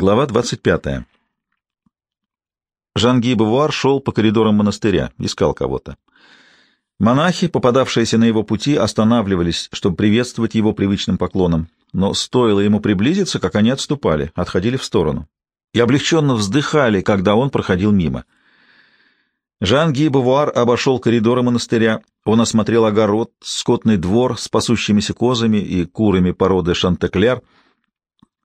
Глава 25. Жанги Бавуар шел по коридорам монастыря, искал кого-то. Монахи, попадавшиеся на его пути, останавливались, чтобы приветствовать его привычным поклоном, но стоило ему приблизиться, как они отступали, отходили в сторону и облегченно вздыхали, когда он проходил мимо. Жан-Ги Бавуар обошел коридоры монастыря, он осмотрел огород, скотный двор с пасущимися козами и курами породы Шантекляр.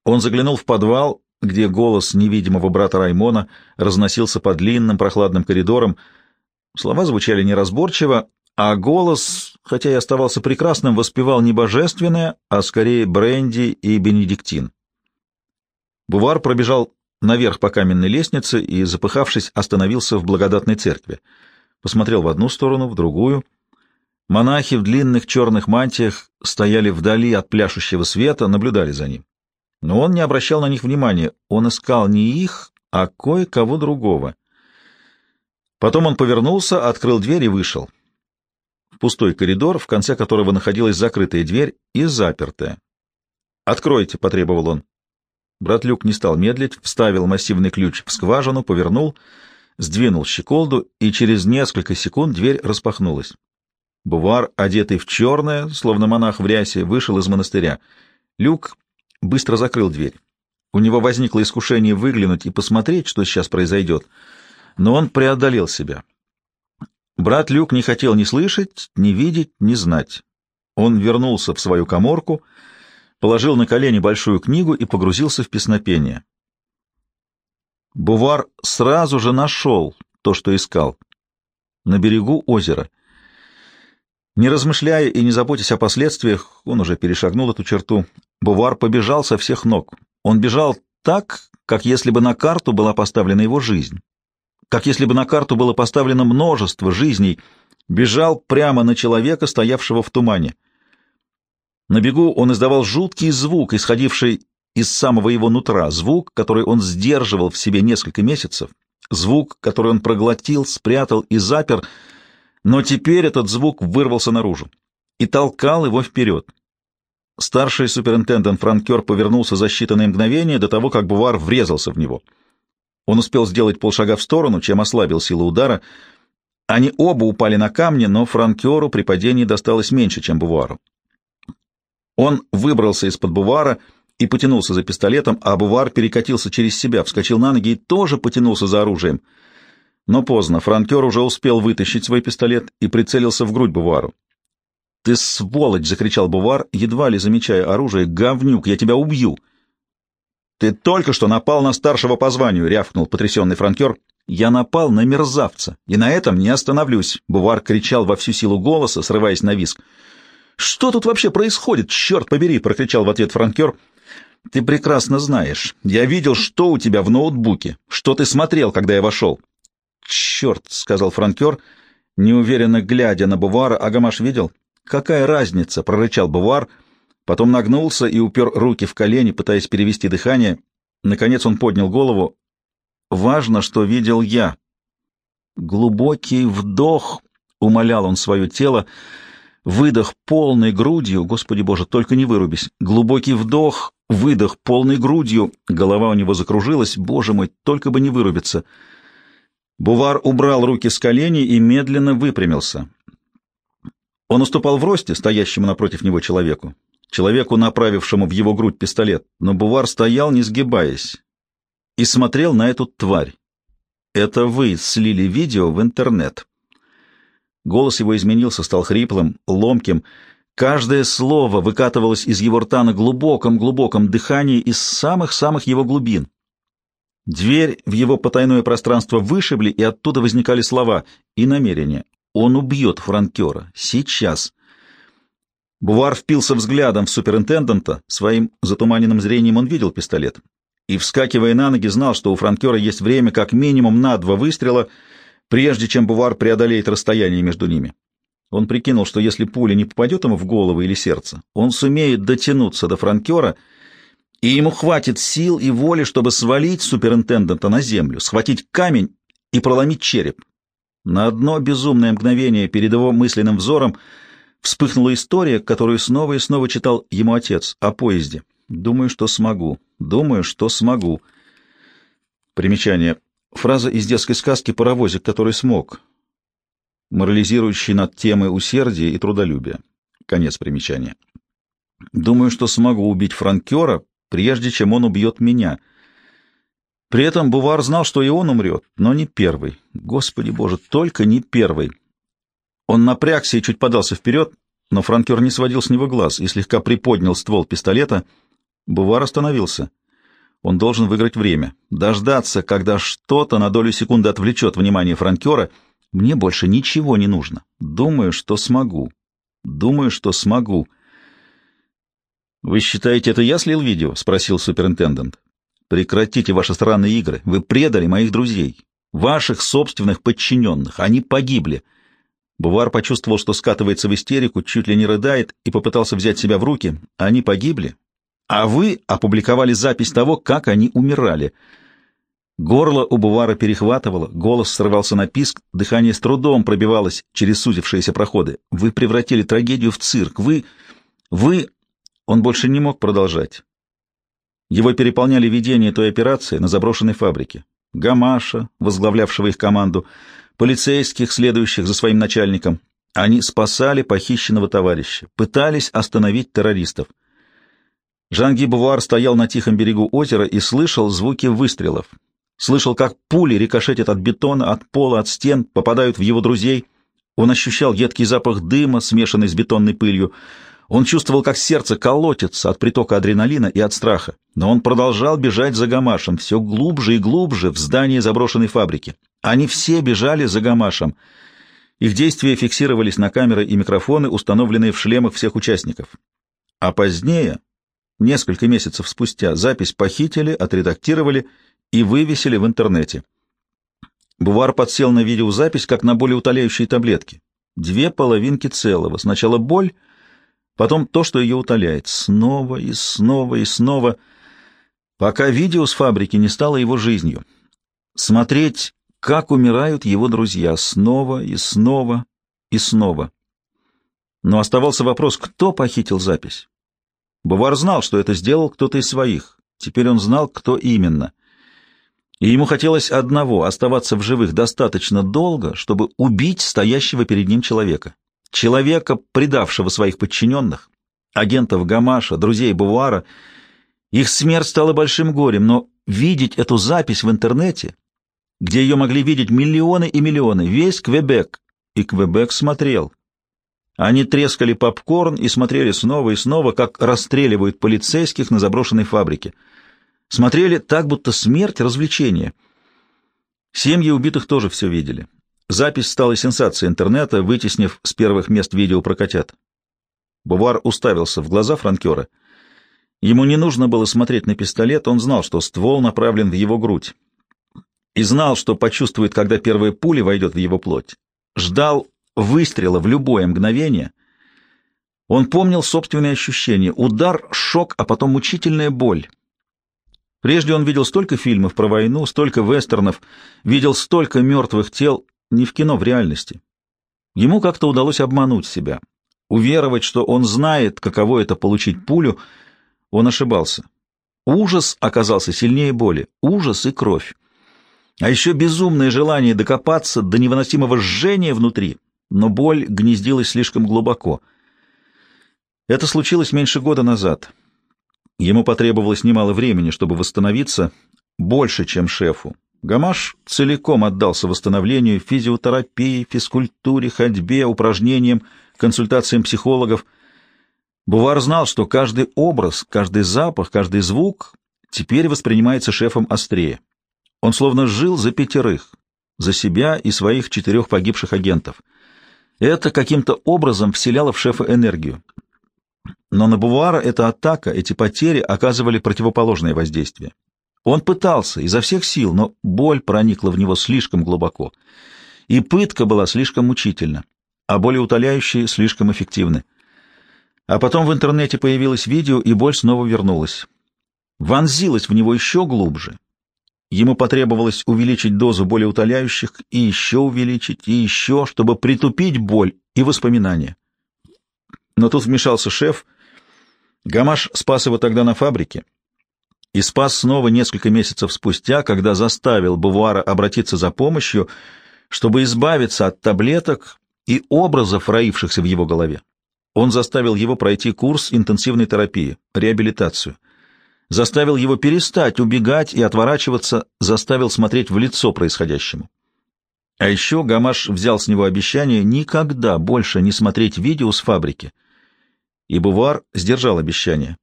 Он заглянул в подвал, где голос невидимого брата Раймона разносился по длинным прохладным коридорам. Слова звучали неразборчиво, а голос, хотя и оставался прекрасным, воспевал не божественное, а скорее бренди и бенедиктин. Бувар пробежал наверх по каменной лестнице и, запыхавшись, остановился в благодатной церкви. Посмотрел в одну сторону, в другую. Монахи в длинных черных мантиях стояли вдали от пляшущего света, наблюдали за ним. Но он не обращал на них внимания, он искал не их, а кое-кого другого. Потом он повернулся, открыл дверь и вышел. В пустой коридор, в конце которого находилась закрытая дверь и запертая. «Откройте», — потребовал он. Брат Люк не стал медлить, вставил массивный ключ в скважину, повернул, сдвинул щеколду, и через несколько секунд дверь распахнулась. Бувар, одетый в черное, словно монах в рясе, вышел из монастыря. Люк быстро закрыл дверь. У него возникло искушение выглянуть и посмотреть, что сейчас произойдет, но он преодолел себя. Брат Люк не хотел ни слышать, ни видеть, ни знать. Он вернулся в свою коморку, положил на колени большую книгу и погрузился в песнопение. Бувар сразу же нашел то, что искал. На берегу озера. Не размышляя и не заботясь о последствиях, он уже перешагнул эту черту, Бувар побежал со всех ног. Он бежал так, как если бы на карту была поставлена его жизнь. Как если бы на карту было поставлено множество жизней. Бежал прямо на человека, стоявшего в тумане. На бегу он издавал жуткий звук, исходивший из самого его нутра, звук, который он сдерживал в себе несколько месяцев, звук, который он проглотил, спрятал и запер, но теперь этот звук вырвался наружу и толкал его вперед. Старший суперинтендент Франкер повернулся за считанные мгновения до того, как Бувар врезался в него. Он успел сделать полшага в сторону, чем ослабил силу удара. Они оба упали на камни, но Франкеру при падении досталось меньше, чем Бувару. Он выбрался из-под Бувара и потянулся за пистолетом, а Бувар перекатился через себя, вскочил на ноги и тоже потянулся за оружием. Но поздно, Франкер уже успел вытащить свой пистолет и прицелился в грудь Бувару. «Ты сволочь!» — закричал Бувар, едва ли замечая оружие. «Говнюк, я тебя убью!» «Ты только что напал на старшего по званию!» — рявкнул потрясенный франкер. «Я напал на мерзавца, и на этом не остановлюсь!» Бувар кричал во всю силу голоса, срываясь на виск. «Что тут вообще происходит? Черт побери!» — прокричал в ответ франкер. «Ты прекрасно знаешь. Я видел, что у тебя в ноутбуке, что ты смотрел, когда я вошел». «Черт!» — сказал франкер, неуверенно глядя на Бувара. «Агамаш видел?» «Какая разница?» — прорычал Бувар, потом нагнулся и упер руки в колени, пытаясь перевести дыхание. Наконец он поднял голову. «Важно, что видел я». Глубокий вдох, — умолял он свое тело, выдох полной грудью, Господи Боже, только не вырубись, глубокий вдох, выдох полной грудью, голова у него закружилась, Боже мой, только бы не вырубиться. Бувар убрал руки с коленей и медленно выпрямился. Он уступал в росте стоящему напротив него человеку, человеку, направившему в его грудь пистолет, но Бувар стоял, не сгибаясь, и смотрел на эту тварь. «Это вы слили видео в интернет». Голос его изменился, стал хриплым, ломким. Каждое слово выкатывалось из его рта на глубоком-глубоком дыхании из самых-самых его глубин. Дверь в его потайное пространство вышибли, и оттуда возникали слова и намерения. Он убьет франкера. Сейчас. Бувар впился взглядом в суперинтендента. Своим затуманенным зрением он видел пистолет. И, вскакивая на ноги, знал, что у франкера есть время как минимум на два выстрела, прежде чем Бувар преодолеет расстояние между ними. Он прикинул, что если пуля не попадет ему в голову или сердце, он сумеет дотянуться до франкера, и ему хватит сил и воли, чтобы свалить суперинтендента на землю, схватить камень и проломить череп. На одно безумное мгновение перед его мысленным взором вспыхнула история, которую снова и снова читал ему отец о поезде. «Думаю, что смогу. Думаю, что смогу». Примечание. Фраза из детской сказки «Паровозик, который смог», морализирующий над темой усердия и трудолюбия. Конец примечания. Думаю, что смогу убить франкера, прежде чем он убьет меня. При этом Бувар знал, что и он умрет, но не первый. Господи боже, только не первый. Он напрягся и чуть подался вперед, но франкер не сводил с него глаз и слегка приподнял ствол пистолета. Бувар остановился. Он должен выиграть время, дождаться, когда что-то на долю секунды отвлечет внимание франкера. Мне больше ничего не нужно. Думаю, что смогу. Думаю, что смогу. «Вы считаете, это я слил видео?» — спросил суперинтендент. «Прекратите ваши странные игры. Вы предали моих друзей, ваших собственных подчиненных. Они погибли». Бувар почувствовал, что скатывается в истерику, чуть ли не рыдает, и попытался взять себя в руки. Они погибли, а вы опубликовали запись того, как они умирали. Горло у Бувара перехватывало, голос срывался на писк, дыхание с трудом пробивалось через сузившиеся проходы. Вы превратили трагедию в цирк. Вы... вы... Он больше не мог продолжать. Его переполняли видения той операции на заброшенной фабрике. Гамаша, возглавлявшего их команду, полицейских, следующих за своим начальником. Они спасали похищенного товарища, пытались остановить террористов. Жанги Бувар стоял на тихом берегу озера и слышал звуки выстрелов. Слышал, как пули рикошетят от бетона, от пола, от стен, попадают в его друзей. Он ощущал едкий запах дыма, смешанный с бетонной пылью. Он чувствовал, как сердце колотится от притока адреналина и от страха. Но он продолжал бежать за Гамашем, все глубже и глубже в здание заброшенной фабрики. Они все бежали за Гамашем. Их действия фиксировались на камеры и микрофоны, установленные в шлемах всех участников. А позднее, несколько месяцев спустя, запись похитили, отредактировали и вывесили в интернете. Бувар подсел на видеозапись, как на более утоляющие таблетки. Две половинки целого. Сначала боль, потом то, что ее утоляет. Снова и снова и снова, пока видео с фабрики не стало его жизнью. Смотреть, как умирают его друзья, снова и снова и снова. Но оставался вопрос, кто похитил запись. Бувар знал, что это сделал кто-то из своих. Теперь он знал, кто именно. И ему хотелось одного — оставаться в живых достаточно долго, чтобы убить стоящего перед ним человека. Человека, предавшего своих подчиненных, агентов Гамаша, друзей Бувара. Их смерть стала большим горем, но видеть эту запись в интернете, где ее могли видеть миллионы и миллионы, весь Квебек, и Квебек смотрел — они трескали попкорн и смотрели снова и снова, как расстреливают полицейских на заброшенной фабрике. Смотрели так, будто смерть — развлечение. Семьи убитых тоже все видели. Запись стала сенсацией интернета, вытеснив с первых мест видео про котят. Бувар уставился в глаза франкера. Ему не нужно было смотреть на пистолет, он знал, что ствол направлен в его грудь. И знал, что почувствует, когда первая пуля войдет в его плоть. Ждал выстрела в любое мгновение. Он помнил собственные ощущения. Удар, шок, а потом мучительная боль. Прежде он видел столько фильмов про войну, столько вестернов, видел столько мертвых тел, не в кино, в реальности. Ему как-то удалось обмануть себя, уверовать, что он знает, каково это получить пулю. Он ошибался. Ужас оказался сильнее боли, ужас и кровь. А еще безумное желание докопаться до невыносимого жжения внутри, но боль гнездилась слишком глубоко. Это случилось меньше года назад. Ему потребовалось немало времени, чтобы восстановиться, больше, чем шефу. Гамаш целиком отдался восстановлению, физиотерапии, физкультуре, ходьбе, упражнениям, консультациям психологов. Бувар знал, что каждый образ, каждый запах, каждый звук теперь воспринимается шефом острее. Он словно жил за пятерых, за себя и своих четырех погибших агентов — это каким-то образом вселяло в шефа энергию. Но на Бувара эта атака, эти потери оказывали противоположное воздействие. Он пытался изо всех сил, но боль проникла в него слишком глубоко, и пытка была слишком мучительна, а более утоляющие слишком эффективны. А потом в интернете появилось видео, и боль снова вернулась. Вонзилась в него еще глубже, Ему потребовалось увеличить дозу более утоляющих и еще увеличить, и еще, чтобы притупить боль и воспоминания. Но тут вмешался шеф. Гамаш спас его тогда на фабрике. И спас снова несколько месяцев спустя, когда заставил Бувуара обратиться за помощью, чтобы избавиться от таблеток и образов, роившихся в его голове. Он заставил его пройти курс интенсивной терапии, реабилитацию. Заставил его перестать убегать и отворачиваться, заставил смотреть в лицо происходящему. А еще Гамаш взял с него обещание никогда больше не смотреть видео с фабрики. И Бувар сдержал обещание.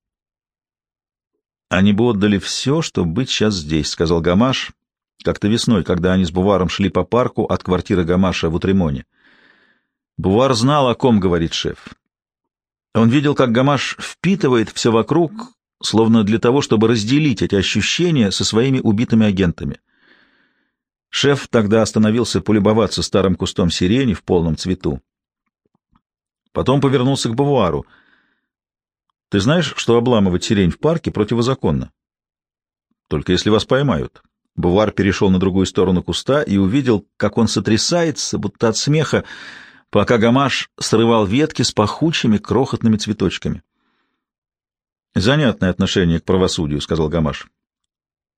«Они бы отдали все, чтобы быть сейчас здесь», — сказал Гамаш, как-то весной, когда они с Буваром шли по парку от квартиры Гамаша в Утремоне. Бувар знал, о ком говорит шеф. Он видел, как Гамаш впитывает все вокруг, словно для того, чтобы разделить эти ощущения со своими убитыми агентами. Шеф тогда остановился полюбоваться старым кустом сирени в полном цвету. Потом повернулся к Бавуару. «Ты знаешь, что обламывать сирень в парке противозаконно?» «Только если вас поймают». Бувар перешел на другую сторону куста и увидел, как он сотрясается, будто от смеха, пока Гамаш срывал ветки с пахучими крохотными цветочками. «Занятное отношение к правосудию», — сказал Гамаш.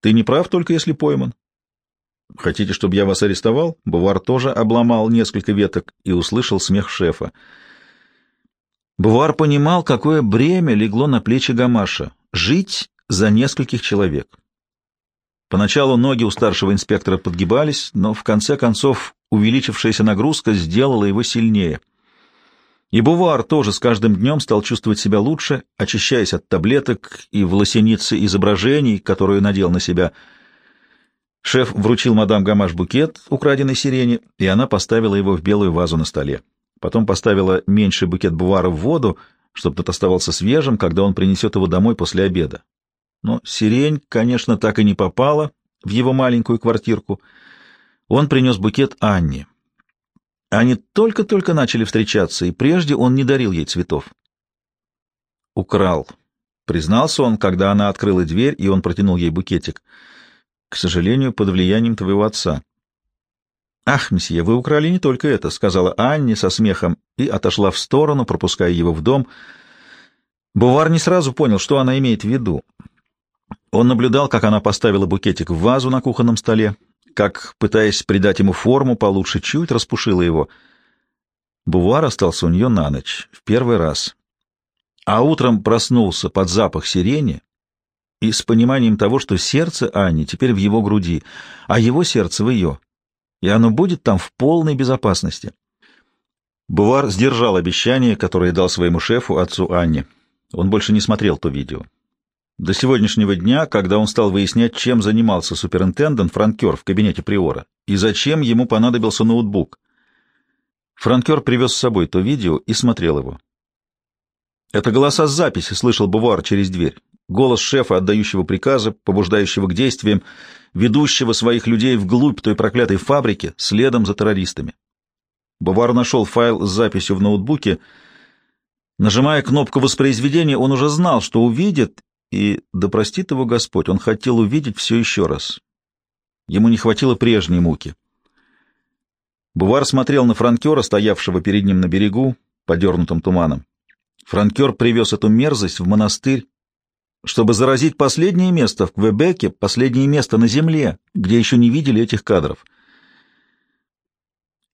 «Ты не прав, только если пойман». «Хотите, чтобы я вас арестовал?» Бувар тоже обломал несколько веток и услышал смех шефа. Бувар понимал, какое бремя легло на плечи Гамаша — жить за нескольких человек. Поначалу ноги у старшего инспектора подгибались, но в конце концов увеличившаяся нагрузка сделала его сильнее. И Бувар тоже с каждым днем стал чувствовать себя лучше, очищаясь от таблеток и волосеницы изображений, которые надел на себя. Шеф вручил мадам Гамаш букет украденной сирени, и она поставила его в белую вазу на столе. Потом поставила меньший букет Бувара в воду, чтобы тот оставался свежим, когда он принесет его домой после обеда. Но сирень, конечно, так и не попала в его маленькую квартирку — он принес букет Анне. Они только-только начали встречаться, и прежде он не дарил ей цветов. «Украл», — признался он, когда она открыла дверь, и он протянул ей букетик. «К сожалению, под влиянием твоего отца». «Ах, месье, вы украли не только это», — сказала Анне со смехом и отошла в сторону, пропуская его в дом. Бувар не сразу понял, что она имеет в виду. Он наблюдал, как она поставила букетик в вазу на кухонном столе, как, пытаясь придать ему форму получше, чуть распушила его. Бувар остался у нее на ночь, в первый раз. А утром проснулся под запах сирени и с пониманием того, что сердце Ани теперь в его груди, а его сердце в ее, и оно будет там в полной безопасности. Бувар сдержал обещание, которое дал своему шефу, отцу Анне. Он больше не смотрел то видео до сегодняшнего дня, когда он стал выяснять, чем занимался суперинтендант Франкер в кабинете Приора и зачем ему понадобился ноутбук. Франкер привез с собой то видео и смотрел его. Это голоса с записи слышал Бувар через дверь. Голос шефа, отдающего приказы, побуждающего к действиям, ведущего своих людей вглубь той проклятой фабрики, следом за террористами. Бувар нашел файл с записью в ноутбуке. Нажимая кнопку воспроизведения, он уже знал, что увидит, и, да простит его Господь, он хотел увидеть все еще раз. Ему не хватило прежней муки. Бувар смотрел на франкера, стоявшего перед ним на берегу, подернутым туманом. Франкер привез эту мерзость в монастырь, чтобы заразить последнее место в Квебеке, последнее место на земле, где еще не видели этих кадров.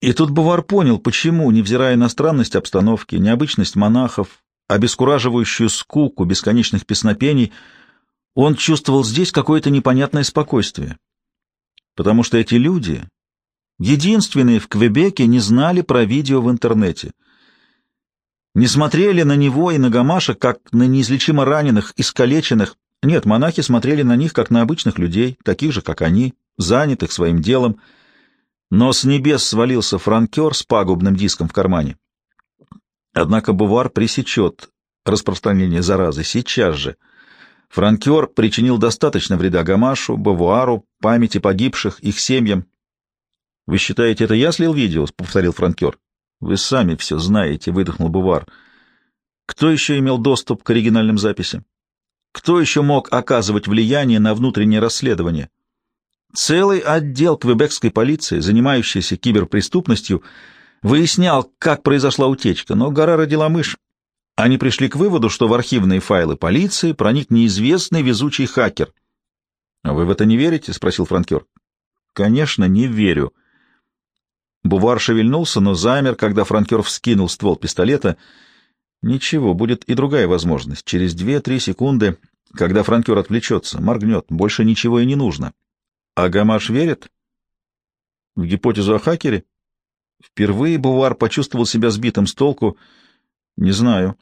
И тут Бувар понял, почему, невзирая на странность обстановки, необычность монахов, обескураживающую скуку бесконечных песнопений, он чувствовал здесь какое-то непонятное спокойствие. Потому что эти люди, единственные в Квебеке, не знали про видео в интернете. Не смотрели на него и на Гамаша, как на неизлечимо раненых, искалеченных. Нет, монахи смотрели на них, как на обычных людей, таких же, как они, занятых своим делом. Но с небес свалился франкер с пагубным диском в кармане. Однако Бувар пресечет распространение заразы сейчас же. Франкер причинил достаточно вреда Гамашу, Бавуару, памяти погибших, их семьям. — Вы считаете, это я слил видео? — повторил Франкер. — Вы сами все знаете, — выдохнул Бувар. — Кто еще имел доступ к оригинальным записям? Кто еще мог оказывать влияние на внутреннее расследование? Целый отдел квебекской полиции, занимающийся киберпреступностью, — выяснял, как произошла утечка, но гора родила мышь. Они пришли к выводу, что в архивные файлы полиции проник неизвестный везучий хакер, — А вы в это не верите? — спросил франкер. — Конечно, не верю. Бувар шевельнулся, но замер, когда франкер вскинул ствол пистолета. Ничего, будет и другая возможность. Через две-три секунды, когда франкер отвлечется, моргнет, больше ничего и не нужно. А Гамаш верит? В гипотезу о хакере? Впервые Бувар почувствовал себя сбитым с толку. Не знаю.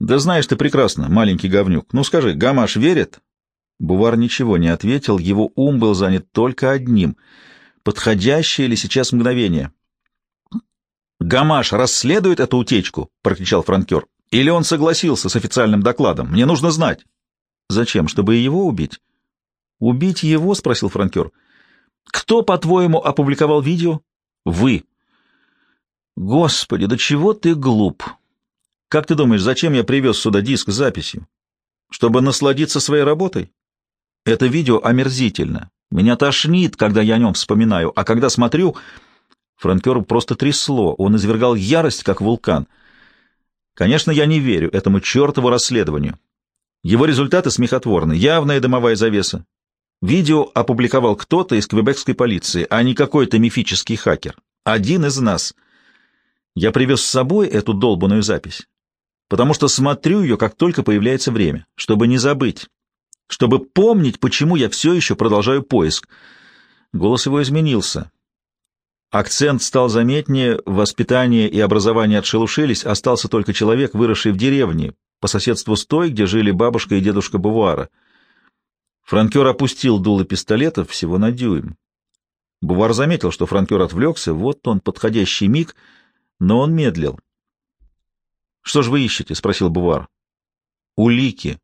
Да знаешь ты прекрасно, маленький говнюк. Ну скажи, Гамаш верит? Бувар ничего не ответил, его ум был занят только одним — подходящее ли сейчас мгновение. «Гамаш расследует эту утечку?» — прокричал франкер. «Или он согласился с официальным докладом? Мне нужно знать». «Зачем? Чтобы его убить?» «Убить его?» — спросил франкер. «Кто, по-твоему, опубликовал видео?» «Вы». «Господи, да чего ты глуп! Как ты думаешь, зачем я привез сюда диск с записью? Чтобы насладиться своей работой? Это видео омерзительно. Меня тошнит, когда я о нем вспоминаю, а когда смотрю... Франкеру просто трясло, он извергал ярость, как вулкан. Конечно, я не верю этому чертову расследованию. Его результаты смехотворны, явная дымовая завеса. Видео опубликовал кто-то из квебекской полиции, а не какой-то мифический хакер. Один из нас. Я привез с собой эту долбанную запись, потому что смотрю ее, как только появляется время, чтобы не забыть чтобы помнить, почему я все еще продолжаю поиск. Голос его изменился. Акцент стал заметнее, воспитание и образование отшелушились, остался только человек, выросший в деревне, по соседству с той, где жили бабушка и дедушка Бувара. Франкер опустил дуло пистолета всего на дюйм. Бувар заметил, что франкер отвлекся, вот он, подходящий миг, но он медлил. — Что же вы ищете? — спросил Бувар. — Улики,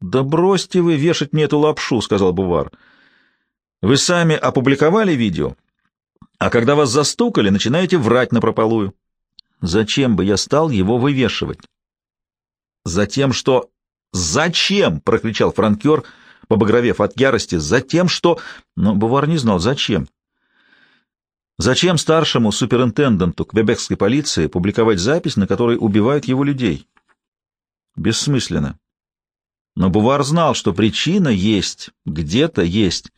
«Да бросьте вы вешать мне эту лапшу», — сказал Бувар. «Вы сами опубликовали видео, а когда вас застукали, начинаете врать напропалую. Зачем бы я стал его вывешивать?» «Затем, что...» «Зачем?» — прокричал франкер, побагровев от ярости. «Затем, что...» Но Бувар не знал, зачем. Зачем старшему суперинтенданту квебекской полиции публиковать запись, на которой убивают его людей? Бессмысленно. Но Бувар знал, что причина есть, где-то есть.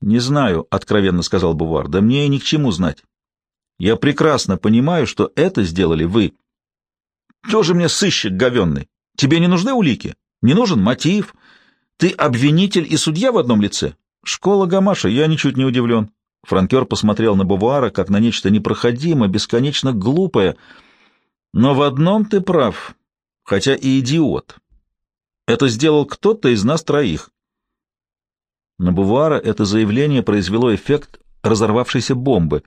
«Не знаю», — откровенно сказал Бувар, — «да мне и ни к чему знать. Я прекрасно понимаю, что это сделали вы. Кто же мне сыщик говенный? Тебе не нужны улики? Не нужен мотив? Ты обвинитель и судья в одном лице? Школа Гамаша, я ничуть не удивлен». Франкер посмотрел на Бувара как на нечто непроходимо, бесконечно глупое. «Но в одном ты прав, хотя и идиот. Это сделал кто-то из нас троих. На Бувара это заявление произвело эффект разорвавшейся бомбы.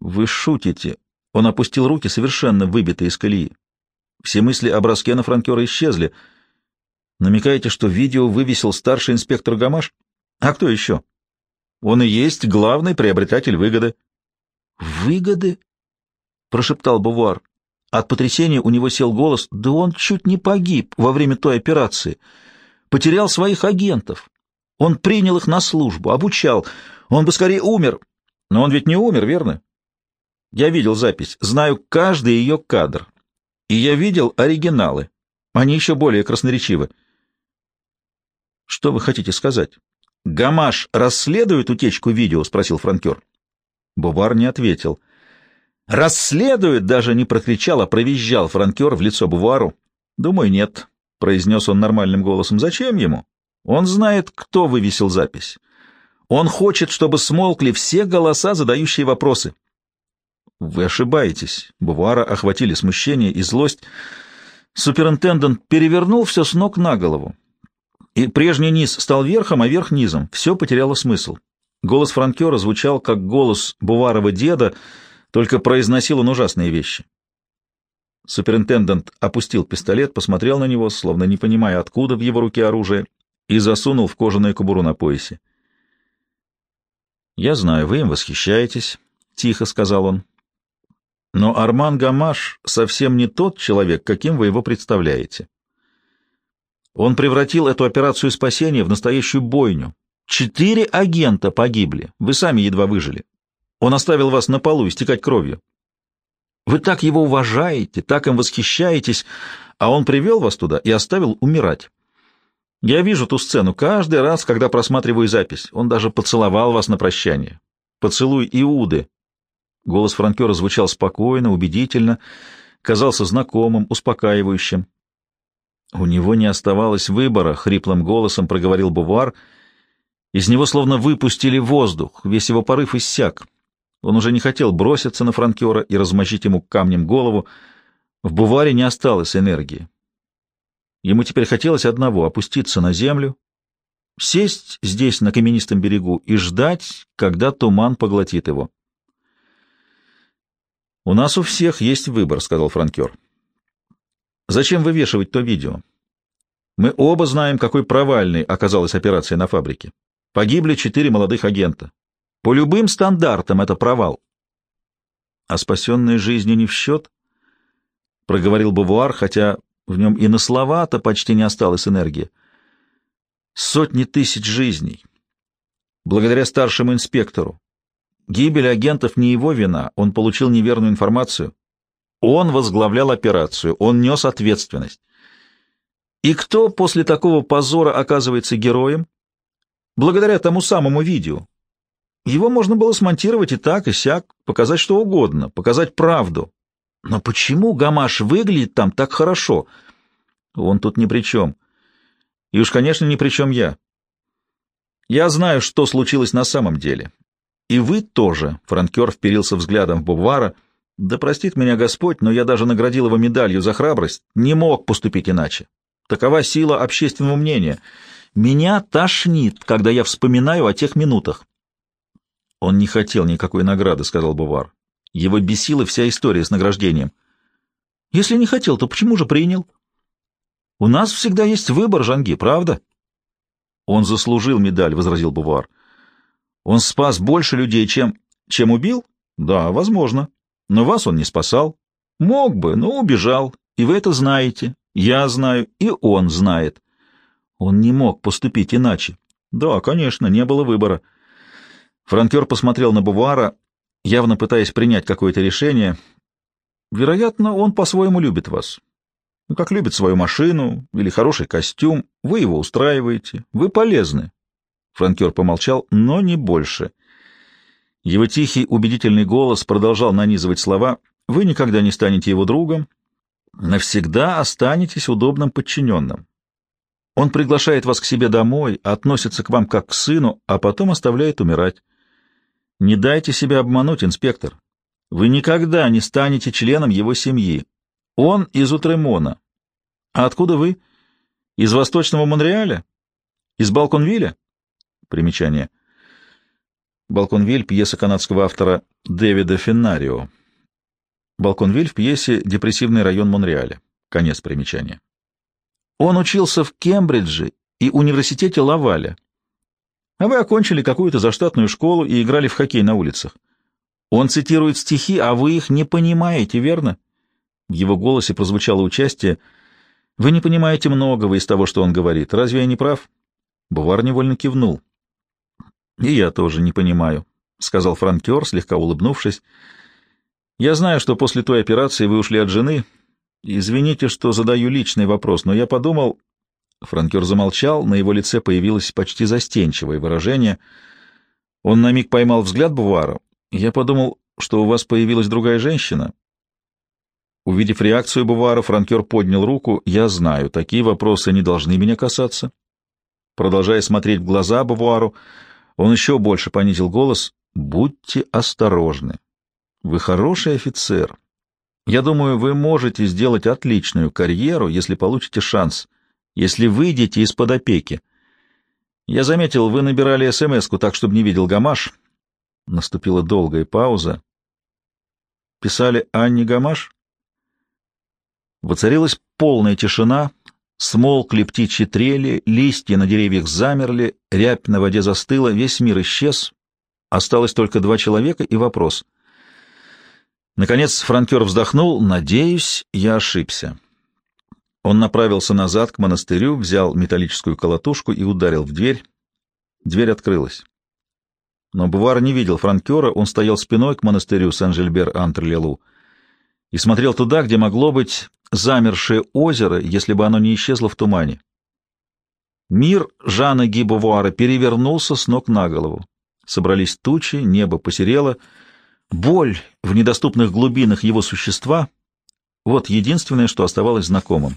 «Вы шутите!» Он опустил руки, совершенно выбитые из колеи. Все мысли о броске на франкера исчезли. Намекаете, что видео вывесил старший инспектор Гамаш? А кто еще? Он и есть главный приобретатель выгоды. «Выгоды?» — прошептал Бувар. От потрясения у него сел голос, да он чуть не погиб во время той операции. Потерял своих агентов. Он принял их на службу, обучал. Он бы скорее умер. Но он ведь не умер, верно? Я видел запись, знаю каждый ее кадр. И я видел оригиналы. Они еще более красноречивы. Что вы хотите сказать? Гамаш расследует утечку видео? Спросил франкер. Бувар не ответил. — «Расследует!» — даже не прокричал, а провизжал франкер в лицо Бувару. «Думаю, нет», — произнес он нормальным голосом. «Зачем ему? Он знает, кто вывесил запись. Он хочет, чтобы смолкли все голоса, задающие вопросы». «Вы ошибаетесь». Бувара охватили смущение и злость. Суперинтендент перевернул все с ног на голову. И прежний низ стал верхом, а верх — низом. Все потеряло смысл. Голос франкера звучал, как голос Буварова деда — только произносил он ужасные вещи. Суперинтендант опустил пистолет, посмотрел на него, словно не понимая, откуда в его руке оружие, и засунул в кожаную кобуру на поясе. «Я знаю, вы им восхищаетесь», — тихо сказал он. «Но Арман Гамаш совсем не тот человек, каким вы его представляете. Он превратил эту операцию спасения в настоящую бойню. Четыре агента погибли, вы сами едва выжили. Он оставил вас на полу истекать кровью. Вы так его уважаете, так им восхищаетесь, а он привел вас туда и оставил умирать. Я вижу ту сцену каждый раз, когда просматриваю запись. Он даже поцеловал вас на прощание. Поцелуй Иуды. Голос франкера звучал спокойно, убедительно, казался знакомым, успокаивающим. У него не оставалось выбора, хриплым голосом проговорил Бувар. Из него словно выпустили воздух, весь его порыв иссяк. Он уже не хотел броситься на франкера и размочить ему камнем голову. В Буваре не осталось энергии. Ему теперь хотелось одного — опуститься на землю, сесть здесь, на каменистом берегу, и ждать, когда туман поглотит его. «У нас у всех есть выбор», — сказал франкер. «Зачем вывешивать то видео? Мы оба знаем, какой провальной оказалась операция на фабрике. Погибли четыре молодых агента. По любым стандартам это провал. А спасенные жизни не в счет?» — проговорил Бавуар, хотя в нем и на слова-то почти не осталось энергии. Сотни тысяч жизней. Благодаря старшему инспектору. Гибель агентов не его вина, он получил неверную информацию. Он возглавлял операцию, он нес ответственность. И кто после такого позора оказывается героем? Благодаря тому самому видео. Его можно было смонтировать и так, и сяк, показать что угодно, показать правду. Но почему Гамаш выглядит там так хорошо? Он тут ни при чем. И уж, конечно, ни при чем я. Я знаю, что случилось на самом деле. И вы тоже, — Франкер вперился взглядом в Бувара. Да простит меня Господь, но я даже наградил его медалью за храбрость. Не мог поступить иначе. Такова сила общественного мнения. Меня тошнит, когда я вспоминаю о тех минутах. Он не хотел никакой награды, — сказал Бувар. Его бесила вся история с награждением. Если не хотел, то почему же принял? У нас всегда есть выбор, Жанги, правда? Он заслужил медаль, — возразил Бувар. Он спас больше людей, чем... чем убил? Да, возможно. Но вас он не спасал. Мог бы, но убежал. И вы это знаете. Я знаю, и он знает. Он не мог поступить иначе. Да, конечно, не было выбора. Франкер посмотрел на Бувара явно пытаясь принять какое-то решение. Вероятно, он по-своему любит вас. Ну, как любит свою машину или хороший костюм. Вы его устраиваете. Вы полезны. Франкер помолчал, но не больше. Его тихий, убедительный голос продолжал нанизывать слова. Вы никогда не станете его другом. Навсегда останетесь удобным подчиненным. Он приглашает вас к себе домой, относится к вам как к сыну, а потом оставляет умирать. Не дайте себя обмануть, инспектор. Вы никогда не станете членом его семьи. Он из Утремона. А откуда вы? Из Восточного Монреаля? Из Балконвилля? Примечание. Балконвиль — пьеса канадского автора Дэвида Феннарио. Балконвиль в пьесе «Депрессивный район Монреаля». Конец примечания. Он учился в Кембридже и университете Лаваля. А вы окончили какую-то заштатную школу и играли в хоккей на улицах. Он цитирует стихи, а вы их не понимаете, верно? В его голосе прозвучало участие. Вы не понимаете многого из того, что он говорит. Разве я не прав? Бувар невольно кивнул. И я тоже не понимаю, сказал франкер, слегка улыбнувшись. Я знаю, что после той операции вы ушли от жены. Извините, что задаю личный вопрос, но я подумал, Франкер замолчал, на его лице появилось почти застенчивое выражение. Он на миг поймал взгляд Бувара. Я подумал, что у вас появилась другая женщина. Увидев реакцию Бувара, Франкер поднял руку. «Я знаю, такие вопросы не должны меня касаться». Продолжая смотреть в глаза Бувару, он еще больше понизил голос. «Будьте осторожны. Вы хороший офицер. Я думаю, вы можете сделать отличную карьеру, если получите шанс если выйдете из-под опеки. Я заметил, вы набирали СМС-ку так, чтобы не видел Гамаш. Наступила долгая пауза. Писали Анне Гамаш? Воцарилась полная тишина, смолкли птичьи трели, листья на деревьях замерли, рябь на воде застыла, весь мир исчез. Осталось только два человека и вопрос. Наконец франкер вздохнул. «Надеюсь, я ошибся». Он направился назад к монастырю, взял металлическую колотушку и ударил в дверь. Дверь открылась. Но Бувар не видел франкера, он стоял спиной к монастырю Сен-Жильбер-Антр-Лелу и смотрел туда, где могло быть замершее озеро, если бы оно не исчезло в тумане. Мир Жана Гибовуара перевернулся с ног на голову. Собрались тучи, небо посерело. Боль в недоступных глубинах его существа — вот единственное, что оставалось знакомым.